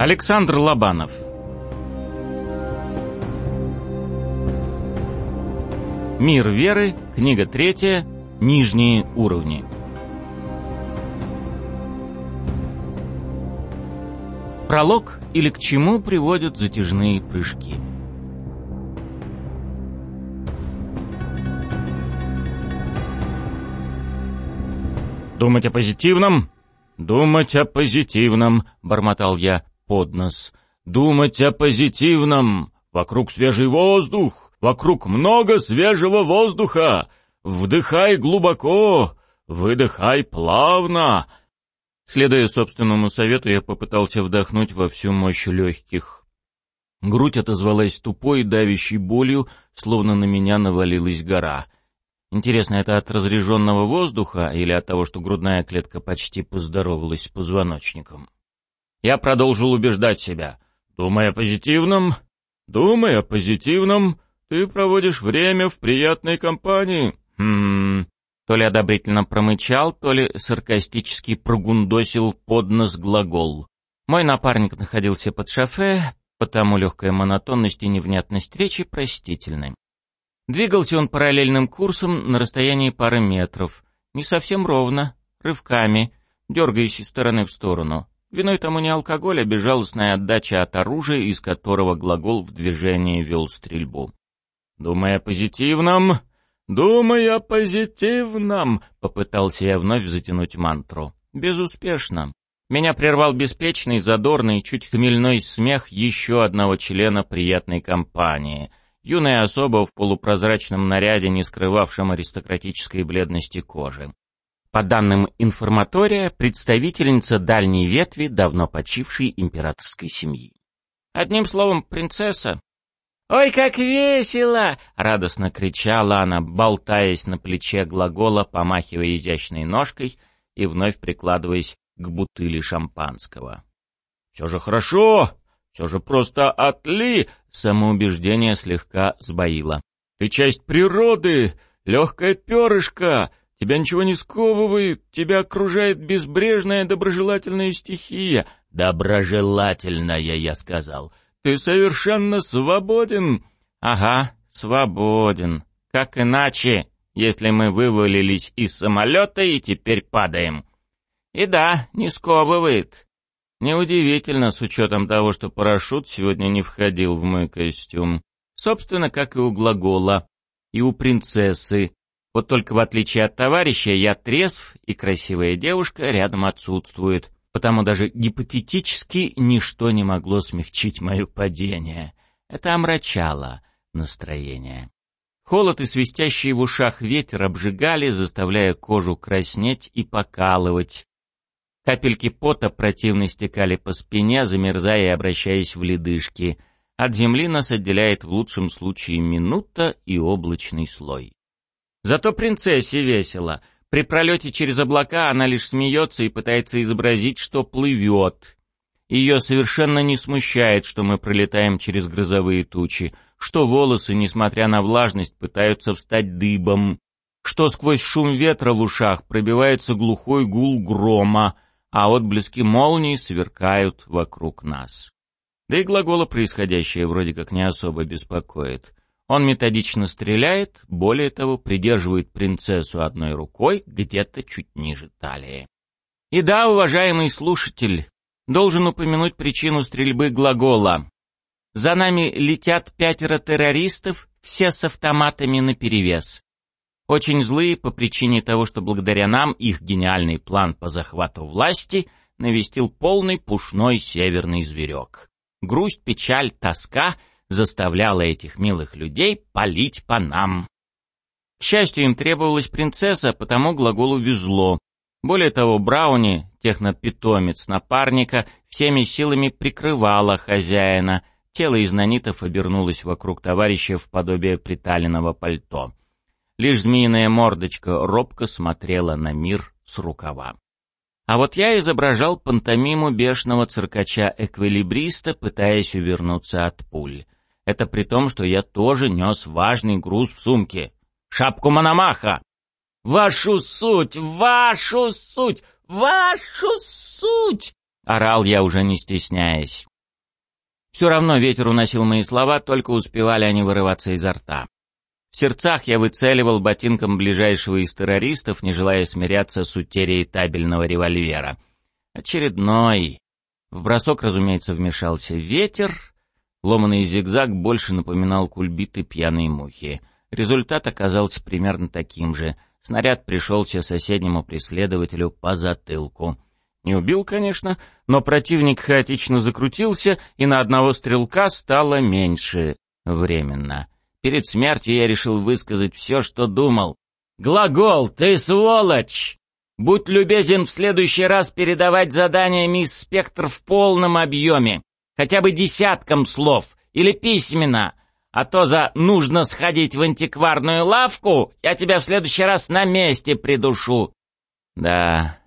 Александр Лобанов Мир веры, книга третья, нижние уровни. Пролог или к чему приводят затяжные прыжки. Думать о позитивном? Думать о позитивном, бормотал я под нос. «Думать о позитивном! Вокруг свежий воздух! Вокруг много свежего воздуха! Вдыхай глубоко! Выдыхай плавно!» Следуя собственному совету, я попытался вдохнуть во всю мощь легких. Грудь отозвалась тупой, давящей болью, словно на меня навалилась гора. Интересно, это от разреженного воздуха или от того, что грудная клетка почти поздоровалась с позвоночником? Я продолжил убеждать себя. Позитивном, думай о позитивном, ты проводишь время в приятной компании. Хм... То ли одобрительно промычал, то ли саркастически прогундосил под нос глагол. Мой напарник находился под шофе, потому легкая монотонность и невнятность речи простительны. Двигался он параллельным курсом на расстоянии пары метров. Не совсем ровно, рывками, дергаясь из стороны в сторону. Виной тому не алкоголь, а безжалостная отдача от оружия, из которого глагол в движении вел стрельбу. «Думай о позитивном, думай о позитивном», — попытался я вновь затянуть мантру. Безуспешно. Меня прервал беспечный, задорный, чуть хмельной смех еще одного члена приятной компании. Юная особа в полупрозрачном наряде, не скрывавшем аристократической бледности кожи. По данным информатория, представительница дальней ветви давно почившей императорской семьи. Одним словом, принцесса. «Ой, как весело!» — радостно кричала она, болтаясь на плече глагола, помахивая изящной ножкой и вновь прикладываясь к бутыли шампанского. «Все же хорошо! Все же просто отли!» — самоубеждение слегка сбоило. «Ты часть природы! Легкое перышко! Тебя ничего не сковывает, тебя окружает безбрежная доброжелательная стихия. Доброжелательная, я сказал. Ты совершенно свободен. Ага, свободен. Как иначе, если мы вывалились из самолета и теперь падаем? И да, не сковывает. Неудивительно, с учетом того, что парашют сегодня не входил в мой костюм. Собственно, как и у глагола, и у принцессы, вот только в отличие от товарища, я трезв, и красивая девушка рядом отсутствует, потому даже гипотетически ничто не могло смягчить мое падение. Это омрачало настроение. Холод и свистящий в ушах ветер обжигали, заставляя кожу краснеть и покалывать. Капельки пота противно стекали по спине, замерзая и обращаясь в ледышки. От земли нас отделяет в лучшем случае минута и облачный слой. Зато принцессе весело. При пролете через облака она лишь смеется и пытается изобразить, что плывет. Ее совершенно не смущает, что мы пролетаем через грозовые тучи, что волосы, несмотря на влажность, пытаются встать дыбом, что сквозь шум ветра в ушах пробивается глухой гул грома, а отблески молний сверкают вокруг нас. Да и глагола происходящее вроде как не особо беспокоит. Он методично стреляет, более того, придерживает принцессу одной рукой где-то чуть ниже талии. И да, уважаемый слушатель, должен упомянуть причину стрельбы глагола. За нами летят пятеро террористов, все с автоматами наперевес. Очень злые по причине того, что благодаря нам их гениальный план по захвату власти навестил полный пушной северный зверек. Грусть, печаль, тоска — заставляла этих милых людей палить по нам. К счастью, им требовалась принцесса, потому глаголу везло. Более того, Брауни, технопитомец напарника, всеми силами прикрывала хозяина. Тело из нанитов обернулось вокруг товарища в подобие приталенного пальто. Лишь змеиная мордочка робко смотрела на мир с рукава. А вот я изображал пантомиму бешеного циркача-эквилибриста, пытаясь увернуться от пуль. Это при том, что я тоже нес важный груз в сумке. Шапку Мономаха! «Вашу суть! Вашу суть! Вашу суть!» Орал я уже не стесняясь. Все равно ветер уносил мои слова, только успевали они вырываться изо рта. В сердцах я выцеливал ботинком ближайшего из террористов, не желая смиряться с утерей табельного револьвера. Очередной. В бросок, разумеется, вмешался ветер. Ломанный зигзаг больше напоминал кульбиты пьяной мухи. Результат оказался примерно таким же. Снаряд пришелся соседнему преследователю по затылку. Не убил, конечно, но противник хаотично закрутился, и на одного стрелка стало меньше временно. Перед смертью я решил высказать все, что думал. «Глагол, ты сволочь! Будь любезен в следующий раз передавать задание мисс Спектр в полном объеме, хотя бы десятком слов, или письменно, а то за «нужно сходить в антикварную лавку» я тебя в следующий раз на месте придушу. Да,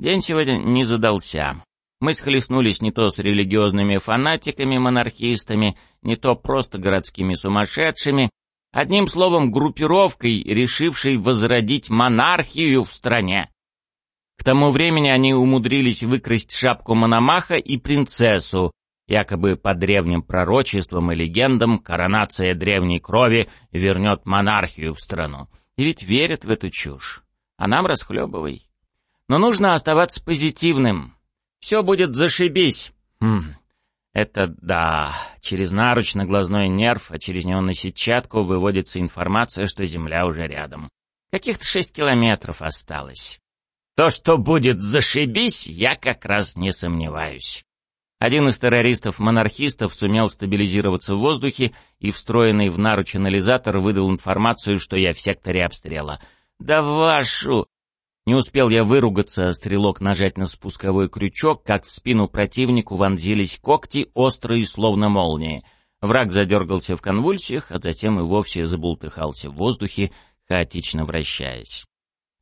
день сегодня не задался. Мы схлестнулись не то с религиозными фанатиками-монархистами, не то просто городскими сумасшедшими, одним словом, группировкой, решившей возродить монархию в стране. К тому времени они умудрились выкрасть шапку Мономаха и принцессу, якобы по древним пророчествам и легендам коронация древней крови вернет монархию в страну. И ведь верят в эту чушь. А нам расхлебывай. Но нужно оставаться позитивным. Все будет зашибись. Хм, это да. Через наруч на глазной нерв, а через него на сетчатку выводится информация, что Земля уже рядом. Каких-то шесть километров осталось. То, что будет зашибись, я как раз не сомневаюсь. Один из террористов-монархистов сумел стабилизироваться в воздухе и встроенный в наруч анализатор выдал информацию, что я в секторе обстрела. «Да вашу!» Не успел я выругаться, а стрелок нажать на спусковой крючок, как в спину противнику вонзились когти, острые, словно молнии. Враг задергался в конвульсиях, а затем и вовсе забултыхался в воздухе, хаотично вращаясь.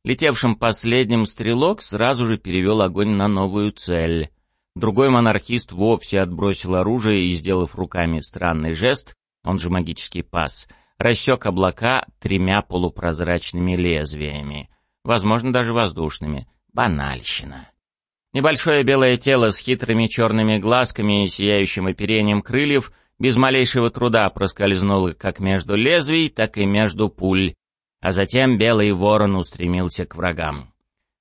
Летевшим последним стрелок сразу же перевел огонь на новую цель. Другой монархист вовсе отбросил оружие и, сделав руками странный жест, он же магический пас, рассек облака тремя полупрозрачными лезвиями, возможно, даже воздушными. Банальщина. Небольшое белое тело с хитрыми черными глазками и сияющим оперением крыльев без малейшего труда проскользнуло как между лезвий, так и между пуль, а затем белый ворон устремился к врагам.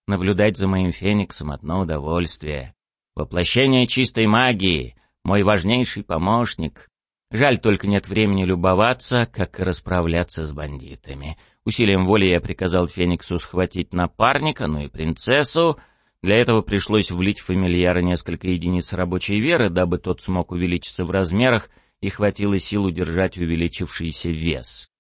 Наблюдать за моим фениксом одно удовольствие. Воплощение чистой магии, мой важнейший помощник. Жаль, только нет времени любоваться, как расправляться с бандитами. Усилием воли я приказал Фениксу схватить напарника, ну и принцессу. Для этого пришлось влить в фамильяра несколько единиц рабочей веры, дабы тот смог увеличиться в размерах и хватило сил удержать увеличившийся вес.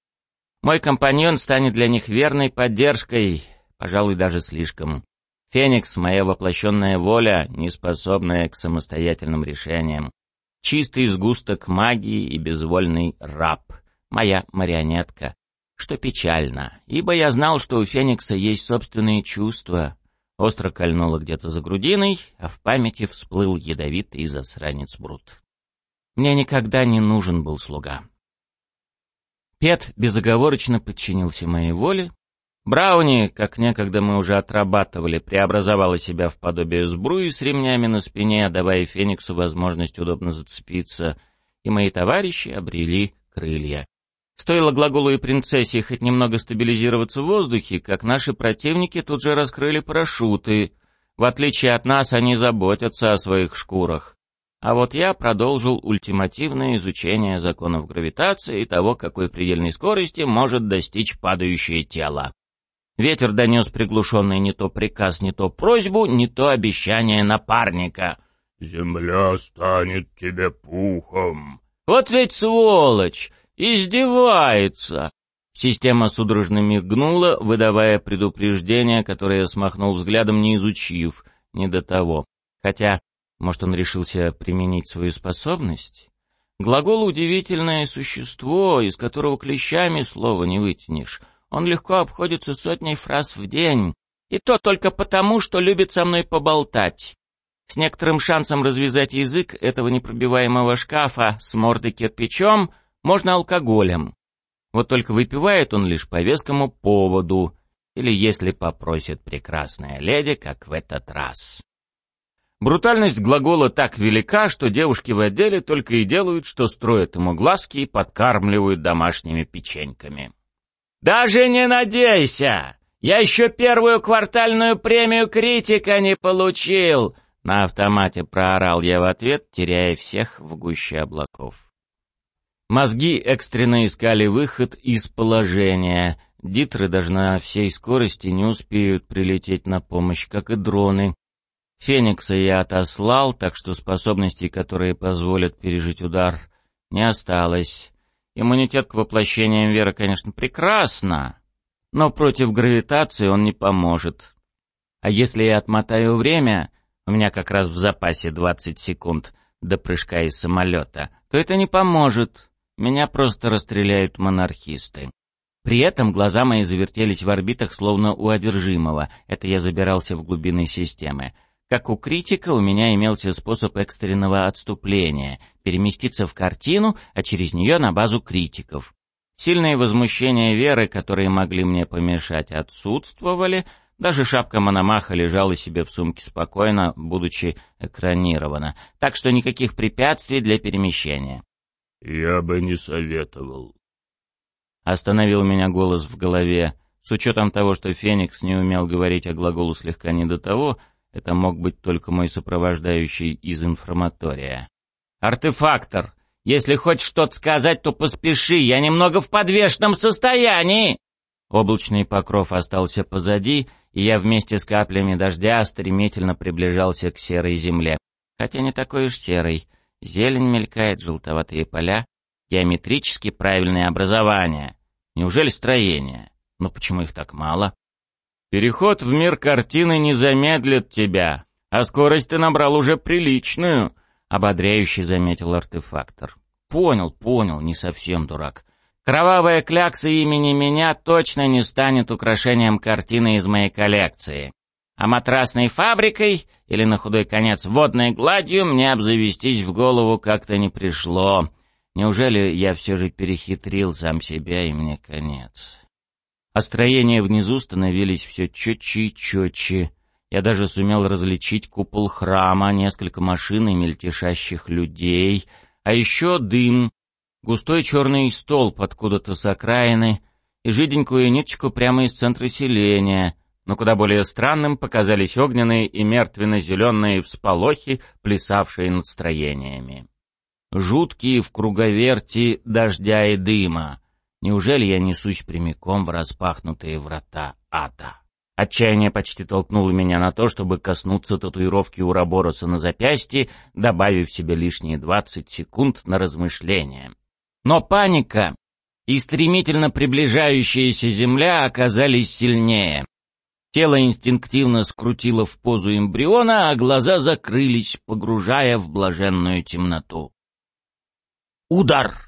Мой компаньон станет для них верной поддержкой, пожалуй, даже слишком. Феникс — моя воплощенная воля, не способная к самостоятельным решениям. Чистый сгусток магии и безвольный раб. Моя марионетка. Что печально, ибо я знал, что у Феникса есть собственные чувства. Остро кольнуло где-то за грудиной, а в памяти всплыл ядовитый засранец Брут. Мне никогда не нужен был слуга. Пет безоговорочно подчинился моей воле, Брауни, как некогда мы уже отрабатывали, преобразовала себя в подобие сбруи с ремнями на спине, давая Фениксу возможность удобно зацепиться, и мои товарищи обрели крылья. Стоило глаголу и принцессе хоть немного стабилизироваться в воздухе, как наши противники тут же раскрыли парашюты. В отличие от нас, они заботятся о своих шкурах. А вот я продолжил ультимативное изучение законов гравитации и того, какой предельной скорости может достичь падающее тело. Ветер донес приглушенный не то приказ, не то просьбу, не то обещание напарника. «Земля станет тебе пухом». «Вот ведь сволочь! Издевается!» Система судорожно мигнула, выдавая предупреждение, которое я смахнул взглядом, не изучив, не до того. Хотя, может, он решился применить свою способность? Глагол — удивительное существо, из которого клещами слова не вытянешь — он легко обходится сотней фраз в день, и то только потому, что любит со мной поболтать. С некоторым шансом развязать язык этого непробиваемого шкафа с мордой кирпичом можно алкоголем. Вот только выпивает он лишь по вескому поводу, или если попросит прекрасная леди, как в этот раз. Брутальность глагола так велика, что девушки в отделе только и делают, что строят ему глазки и подкармливают домашними печеньками. «Даже не надейся! Я еще первую квартальную премию критика не получил!» На автомате проорал я в ответ, теряя всех в гуще облаков. Мозги экстренно искали выход из положения. Дитры даже на всей скорости не успеют прилететь на помощь, как и дроны, Феникса я отослал, так что способностей, которые позволят пережить удар, не осталось. Иммунитет к воплощениям веры, конечно, прекрасно, но против гравитации он не поможет. А если я отмотаю время, у меня как раз в запасе 20 секунд до прыжка из самолета, то это не поможет. Меня просто расстреляют монархисты. При этом глаза мои завертелись в орбитах, словно у одержимого. Это я забирался в глубины системы. Как у критика, у меня имелся способ экстренного отступления — переместиться в картину, а через нее на базу критиков. Сильные возмущения веры, которые могли мне помешать, отсутствовали, даже шапка Мономаха лежала себе в сумке спокойно, будучи экранирована, так что никаких препятствий для перемещения. «Я бы не советовал». Остановил меня голос в голове. С учетом того, что Феникс не умел говорить, а глаголу слегка не до того — это мог быть только мой сопровождающий из информатория. «Артефактор, если хочешь что-то сказать, то поспеши, я немного в подвешенном состоянии!» Облачный покров остался позади, и я вместе с каплями дождя стремительно приближался к серой земле. Хотя не такой уж серой. Зелень мелькает, желтоватые поля, геометрически правильные образования. Неужели строение? Но почему их так мало? Переход в мир картины не замедлит тебя, а скорость ты набрал уже приличную, — ободряюще заметил артефактор. Понял, понял, не совсем дурак. Кровавая клякса имени меня точно не станет украшением картины из моей коллекции. А матрасной фабрикой или, на худой конец, водной гладью мне обзавестись в голову как-то не пришло. Неужели я все же перехитрил сам себя и мне конец? А строения внизу становились все четче и четче. Я даже сумел различить купол храма, несколько машин и мельтешащих людей, а еще дым, густой черный столб откуда-то с окраины и жиденькую ниточку прямо из центра селения, но куда более странным показались огненные и мертвенно-зеленые всполохи, плясавшие над строениями. Жуткие в круговерти дождя и дыма — Неужели я несусь прямиком в распахнутые врата ада? Отчаяние почти толкнуло меня на то, чтобы коснуться татуировки Урабороса на запястье, добавив себе лишние 20 секунд на размышление. Но паника и стремительно приближающаяся земля оказались сильнее. Тело инстинктивно скрутило в позу эмбриона, а глаза закрылись, погружая в блаженную темноту. Удар!